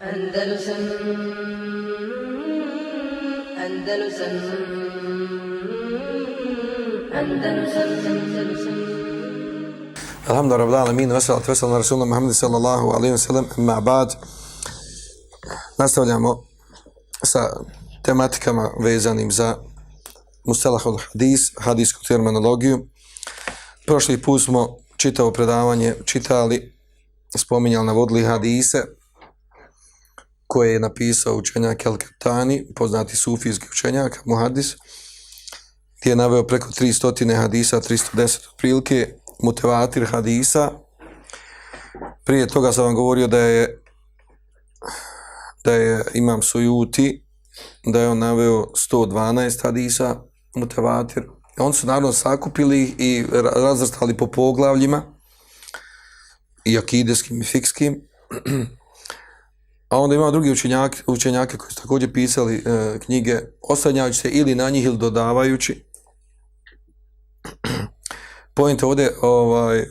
Andalusam Andalusam Andalusam Andalusam Alhamdulillah, rabbil alamin, wa salatu wassalamu ala rasulina Muhammad sallallahu alaihi wa sallam, amma ba'd. Nastavljamo sa tematikama vezanim za mustalahul hadis, hadisku terminologiju. Prošli put smo čitavo predavanje čitali, spominjali, navodili hadise koje je napisao učenjak El Kaptani, poznati sufijski učenjak, muhadis, gdje je naveo preko 300 hadisa, 310 otprilike, mutevatir hadisa. Prije toga sam vam govorio da je da je Imam Sujuti, da je on naveo 112 hadisa mutevatir. On su naravno sakupili i razrstali po poglavljima i akideskim i fikskim. A onda ima drugi učenjak, učenjake koji su također pisali e, knjige oslanjajući se ili na njih ili dodavajući. Pojent ovdje, ovaj,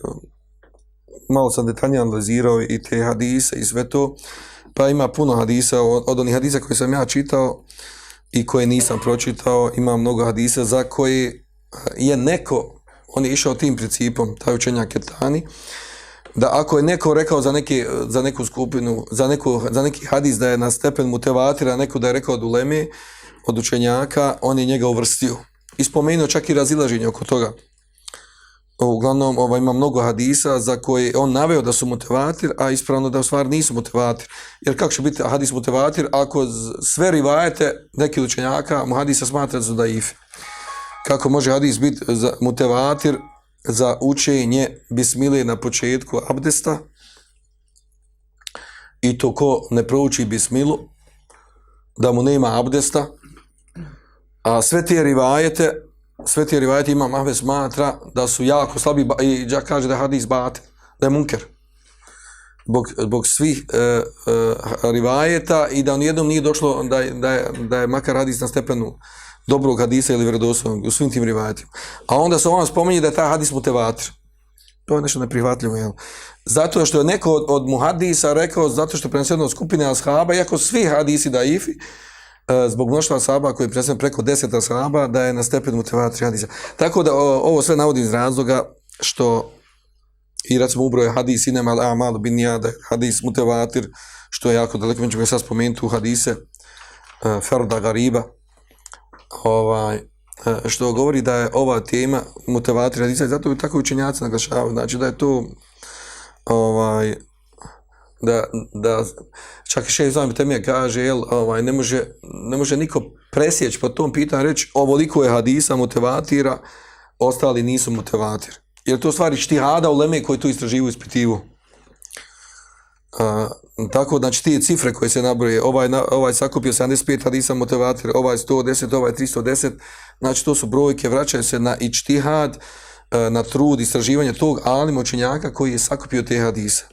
malo sam detaljnije analizirao i te hadise i sve to, pa ima puno hadisa, od, od onih hadisa koje sam ja čitao i koje nisam pročitao, ima mnogo hadisa za koje e, je neko, on je išao tim principom, taj učenjak Ketani, da ako je neko rekao za, neki, za neku skupinu, za, neku, za neki hadis da je na stepen mutevatira, neko da je rekao od uleme, od učenjaka, on je njega uvrstio. I spomenuo čak i razilaženje oko toga. Uglavnom, ova, ima mnogo hadisa za koje on naveo da su mutevatir, a ispravno da u stvari nisu mutevatir. Jer kako će biti hadis mutevatir ako sve rivajete neki učenjaka, mu hadisa smatra da su daifi. Kako može hadis biti mutevatir za učenje bismile na početku abdesta. I to ko ne prouči bismilu da mu nema abdesta. A sve te rivajete sve te rivajete imam Ahmed smatra da su jako slabi i džak kaže da hadis bat da je munker. Zbog, zbog svih e, e, rivajeta i da on jednom nije došlo da, da, je, da je makar hadis na stepenu dobrog hadisa ili vjerodostojnog u svim tim rivajatima. A onda se on spominje da je taj hadis mutevatir. To je nešto neprihvatljivo, jel? Zato što je neko od, od muhadisa rekao, zato što je preneseno od skupine ashaba, iako svi hadisi da ifi, e, zbog mnoštva ashaba koji je preneseno preko deseta ashaba, da je na stepen mutevatir hadisa. Tako da o, ovo sve navodim iz razloga što i recimo ubroje hadis inem al amal bin jade, hadis mutevatir, što je jako daleko, mi ćemo sad spomenuti u hadise uh, Ferda Gariba, ovaj, e, što govori da je ova tema motivator hadisa, zato bi tako učenjaci naglašavaju, znači da je to ovaj, da, da čak i šest zovem temija kaže, jel, ovaj, ne, može, ne može niko presjeći po tom pitanju reći ovoliko je hadisa motivatira, ostali nisu motivatir. Jer to stvari štihada u leme koji tu istraživu ispitivu. A, tako znači ti cifre koje se nabroje ovaj ovaj sakupio 75 hadisa motivator ovaj 110 ovaj 310 znači to su brojke vraćaju se na ihtihad e, na trud istraživanja tog alim učenjaka koji je sakupio te hadise.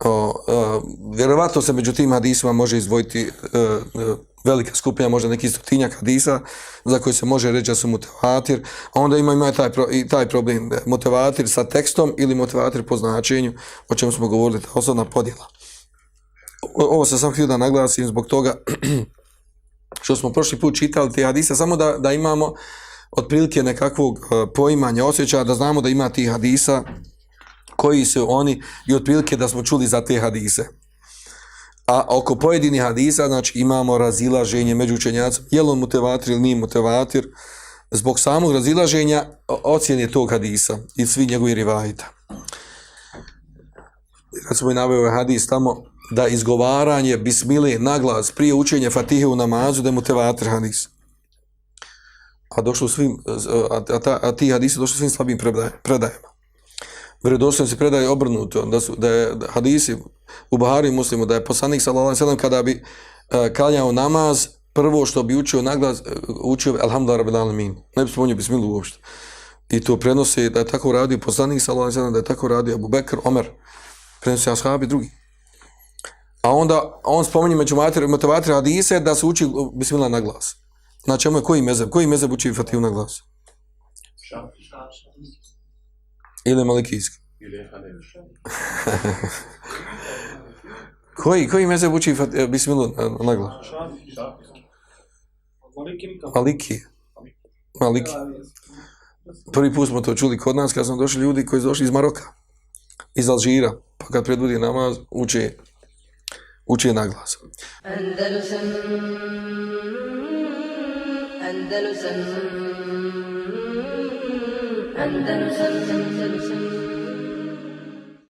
O, o, vjerovatno se među tim hadisima može izdvojiti o, o, velika skupina, možda neki stotinjak hadisa za koji se može reći da su motivatir, a onda ima, ima taj, pro, i taj problem e, motivatir sa tekstom ili motivatir po značenju, o čemu smo govorili, ta osobna podjela. Ovo sam sam htio da naglasim zbog toga što smo prošli put čitali te hadise, samo da, da imamo otprilike nekakvog e, poimanja, osjećaja, da znamo da ima tih hadisa koji su oni i otprilike da smo čuli za te hadise. A oko pojedini hadisa, znači imamo razilaženje među učenjacom, je li on mutevatir ili nije mutevatir, zbog samog razilaženja ocjene tog hadisa i svi njegovi rivajita. Kad smo i naveo ovaj hadis tamo, da izgovaranje bismile naglas prije učenja fatihe u namazu, da je mutevatir hadis. A došlo svim, a, a, a ti hadisi došli svim slabim predajama vjerodostojno se predaje obrnuto da su da je da hadisi u Buhari muslimu da je poslanik sallallahu alejhi ve sellem kada bi e, uh, kaljao namaz prvo što bi učio naglas e, učio alhamdulillah rabbil alamin ne bi spomenuo bismillah uopšte. I to prenosi da je tako radio poslanik sallallahu alejhi ve sellem da je tako radio Abu Bekr Omer prenosi ashabi drugi. A onda on spominje među motivatori hadise da se uči bismillah na glas. Na čemu je koji mezeb? koji mezeb uči Fatihu na glas? Ili malikijski? Ili Koji, koji mezeb uči e, bismilu e, naglas? Maliki. Maliki. Prvi put smo to čuli kod nas kad smo došli ljudi koji su došli iz Maroka, iz Alžira, pa kad predvodi namaz, uče, uče naglas. Andalusam Andalusam Andalusam Andalusam